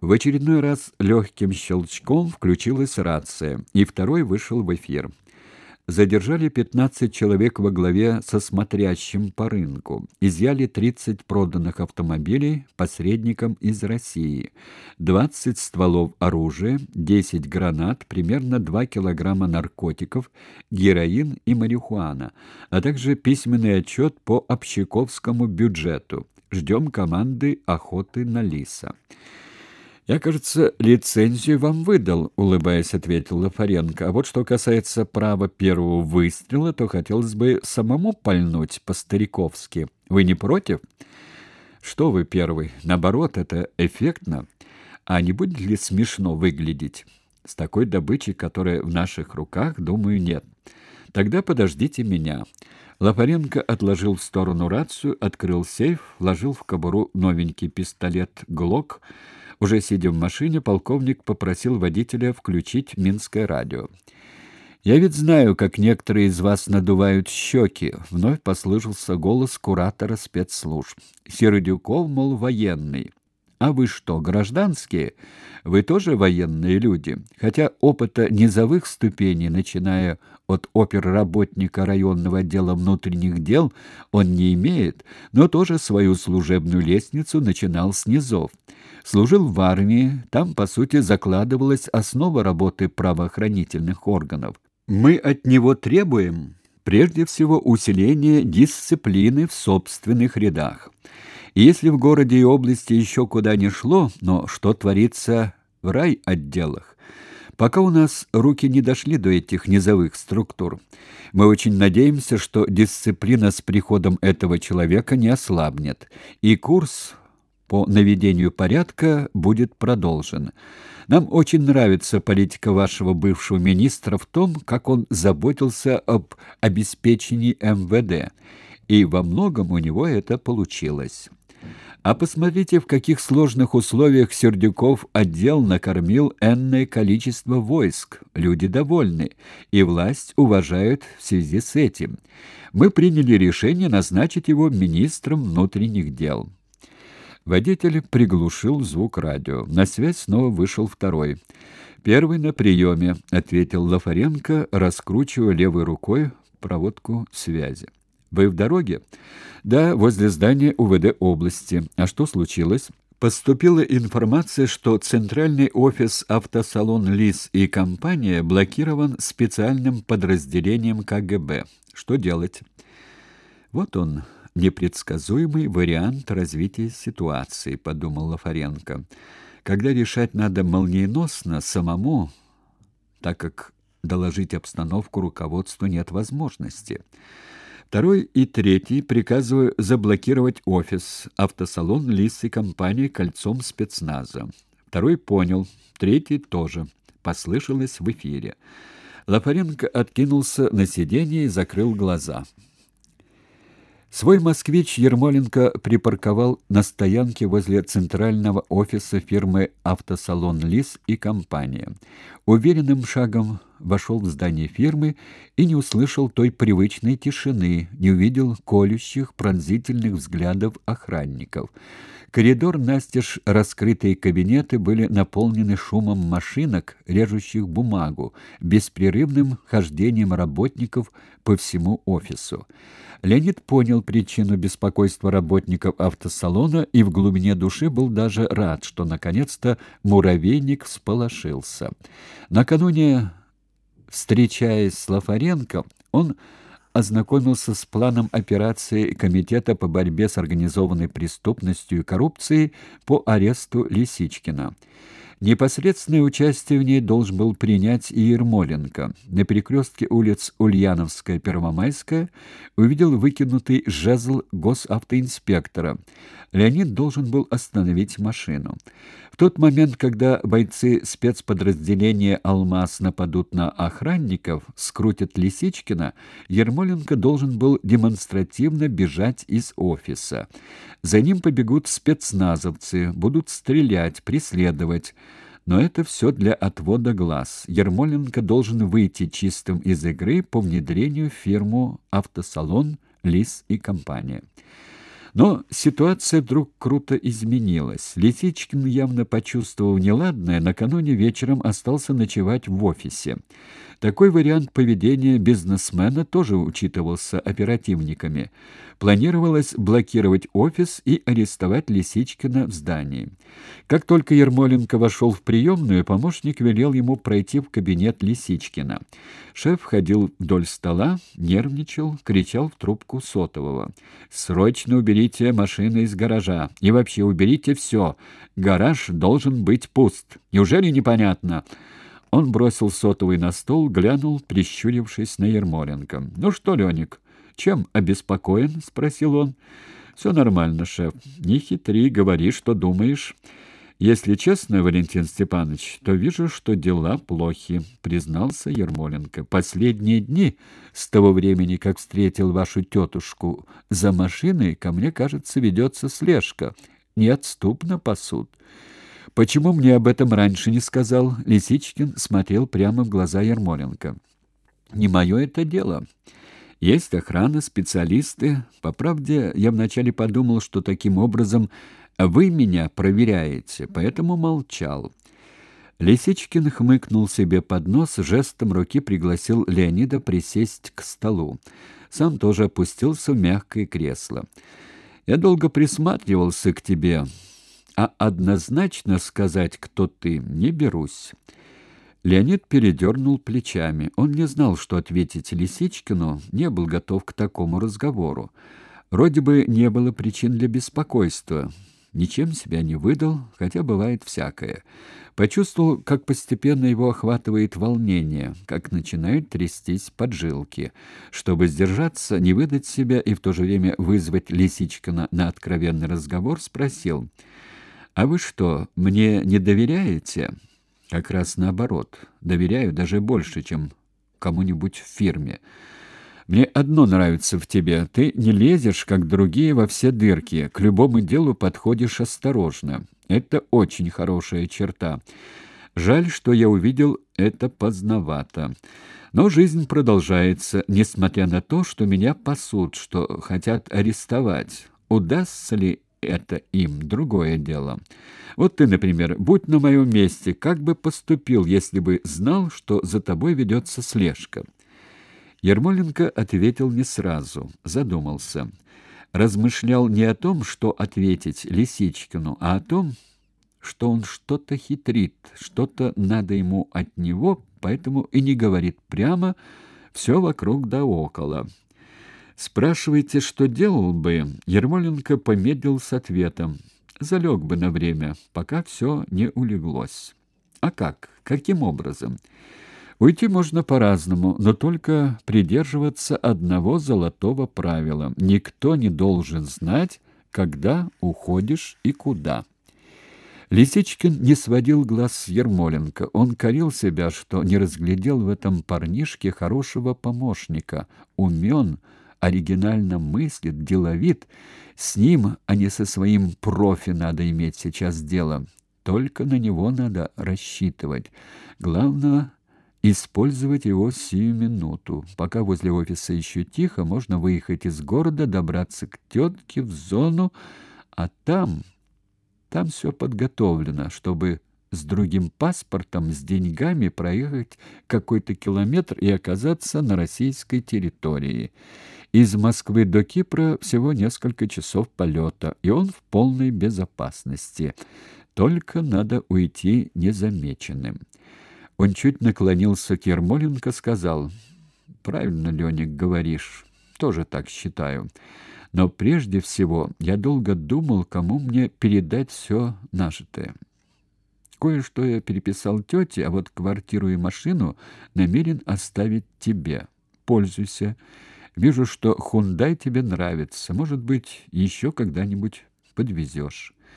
В очередной раз легким щелчком включилась рация, и второй вышел в эфир. Задержали 15 человек во главе со смотрящим по рынку. Изъяли 30 проданных автомобилей посредникам из России, 20 стволов оружия, 10 гранат, примерно 2 килограмма наркотиков, героин и марихуана, а также письменный отчет по общаковскому бюджету. Ждем команды охоты на лиса. «Я, кажется, лицензию вам выдал», — улыбаясь, ответил Лафаренко. «А вот что касается права первого выстрела, то хотелось бы самому пальнуть по-стариковски. Вы не против?» «Что вы первый? Наоборот, это эффектно. А не будет ли смешно выглядеть? С такой добычей, которая в наших руках, думаю, нет. Тогда подождите меня». Лапаренко отложил в сторону рацию, открыл сейф, вложил в кобуру новенький пистолет «Глок», уже сидя в машине, полковник попросил водителя включить Минское радио. «Я ведь знаю, как некоторые из вас надувают щеки», — вновь послышался голос куратора спецслужб. «Сердюков, мол, военный. А вы что, гражданские? Вы тоже военные люди. Хотя опыта низовых ступеней, начиная от оперработника районного отдела внутренних дел, он не имеет, но тоже свою служебную лестницу начинал с низов. Служил в армии, там, по сути, закладывалась основа работы правоохранительных органов. Мы от него требуем, прежде всего, усиления дисциплины в собственных рядах. И если в городе и области еще куда ни шло, но что творится в райотделах? Пока у нас руки не дошли до этих низовых структур. Мы очень надеемся, что дисциплина с приходом этого человека не ослабнет, и курс по наведению порядка будет продолжен. Нам очень нравится политика вашего бывшего министра в том, как он заботился об обеспечении МВД, и во многом у него это получилось. А посмотрите, в каких сложных условиях Сердюков отдел накормил энное количество войск. Люди довольны, и власть уважает в связи с этим. Мы приняли решение назначить его министром внутренних дел. Водитель приглушил звук радио. На связь снова вышел второй. «Первый на приеме», — ответил Лафаренко, раскручивая левой рукой проводку связи. «Вы в дороге?» «Да, возле здания УВД области. А что случилось?» Поступила информация, что центральный офис автосалон «Лис» и компания блокирован специальным подразделением КГБ. Что делать? Вот он, непредсказуемый вариант развития ситуации, подумал Лафаренко. Когда решать надо молниеносно самому, так как доложить обстановку руководству нет возможности. Второй и третий приказываю заблокировать офис, автосалон Лис компании кольцом спецназа. Второй понял, третий тоже. Послышалось в эфире. Лафаренко откинулся на сиденье и закрыл глаза. Свой «Москвич» Ермоленко припарковал на стоянке возле центрального офиса фирмы «Автосалон Лис» и компания. Уверенным шагом вошел в здание фирмы и не услышал той привычной тишины, не увидел колющих, пронзительных взглядов охранников. Коридор, настежь раскрытые кабинеты были наполнены шумом машинок, режущих бумагу, беспрерывным хождением работников по всему офису. Леонид понял причину беспокойства работников автосалона и в глубине души был даже рад, что наконец-то муравейник всполошился. Накануне, встречаясь с Лафаренко, он ознакомился с планом операции Комитета по борьбе с организованной преступностью и коррупцией по аресту Лисичкина. Непосредственное участие в ней должен был принять и Ермоленко. На перекрестке улиц Ульяновская и Первомайская увидел выкинутый жезл госавтоинспектора. Леонид должен был остановить машину. В тот момент, когда бойцы спецподразделения «Алмаз» нападут на охранников, скрутят Лисичкина, Ермоленко должен был демонстративно бежать из офиса. За ним побегут спецназовцы, будут стрелять, преследовать. Но это все для отвода глаз. Ермоленко должен выйти чистым из игры по внедрению в фирму «Автосалон», «Лис» и компания. Но ситуация вдруг круто изменилась. Лисичкин, явно почувствовав неладное, накануне вечером остался ночевать в офисе. Такой вариант поведения бизнесмена тоже учитывался оперативниками. Планировалось блокировать офис и арестовать Лисичкина в здании. Как только Ермоленко вошел в приемную, помощник велел ему пройти в кабинет Лисичкина. Шеф ходил вдоль стола, нервничал, кричал в трубку сотового. «Срочно уберите машины из гаража. И вообще уберите все. Гараж должен быть пуст. Неужели непонятно?» Он бросил сотовый на стол, глянул, прищурившись на Ермоленко. «Ну что, Леник, чем обеспокоен?» — спросил он. «Все нормально, шеф. Не хитри, говори, что думаешь». «Если честно, Валентин Степанович, то вижу, что дела плохи», — признался Ермоленко. «Последние дни, с того времени, как встретил вашу тетушку за машиной, ко мне, кажется, ведется слежка. Неотступно пасут». Почему мне об этом раньше не сказал? Лисичкин смотрел прямо в глаза Ермоленко. Не мое это дело. Есть охрана, специалисты. По правде, я вначале подумал, что таким образом вы меня проверяете, поэтому молчал. Лисичкин хмыкнул себе под нос, жестом руки пригласил Леонида присесть к столу. Сам тоже опустился в мягкое кресло. Я долго присматривался к тебе а однозначно сказать, кто ты, не берусь. Леонид передернул плечами. Он не знал, что ответить Лисичкину, не был готов к такому разговору. Вроде бы не было причин для беспокойства. Ничем себя не выдал, хотя бывает всякое. Почувствовал, как постепенно его охватывает волнение, как начинают трястись поджилки. Чтобы сдержаться, не выдать себя и в то же время вызвать Лисичкина на откровенный разговор, спросил — а вы что, мне не доверяете? Как раз наоборот. Доверяю даже больше, чем кому-нибудь в фирме. Мне одно нравится в тебе. Ты не лезешь, как другие, во все дырки. К любому делу подходишь осторожно. Это очень хорошая черта. Жаль, что я увидел это поздновато. Но жизнь продолжается, несмотря на то, что меня пасут, что хотят арестовать. Удастся ли это им другое дело. Вот ты, например, будь на моем месте, как бы поступил, если бы знал, что за тобой ведется слежка? Ермоленко ответил не сразу, задумался. Размышлял не о том, что ответить Лисичкину, а о том, что он что-то хитрит, что-то надо ему от него, поэтому и не говорит прямо, все вокруг да около. Спрашиваете, что делал бы? Ермоленко помедлил с ответом. Залег бы на время, пока все не улеглось. А как? Каким образом? Уйти можно по-разному, но только придерживаться одного золотого правила. Никто не должен знать, когда уходишь и куда. Лисичкин не сводил глаз с Ермоленко. Он корил себя, что не разглядел в этом парнишке хорошего помощника. Умен, оригинально мыслит, деловит. С ним, а не со своим профи надо иметь сейчас дело. Только на него надо рассчитывать. Главное использовать его сию минуту. Пока возле офиса еще тихо, можно выехать из города, добраться к тетке в зону, а там там все подготовлено, чтобы с другим паспортом, с деньгами проехать какой-то километр и оказаться на российской территории. Из Москвы до Кипра всего несколько часов полета, и он в полной безопасности. Только надо уйти незамеченным. Он чуть наклонился к Ермоленко, сказал, «Правильно, Леник, говоришь, тоже так считаю. Но прежде всего я долго думал, кому мне передать все нажитое. Кое-что я переписал тете, а вот квартиру и машину намерен оставить тебе. Пользуйся». Вижу, что Хундай тебе нравится. Может быть, еще когда-нибудь подвезешь».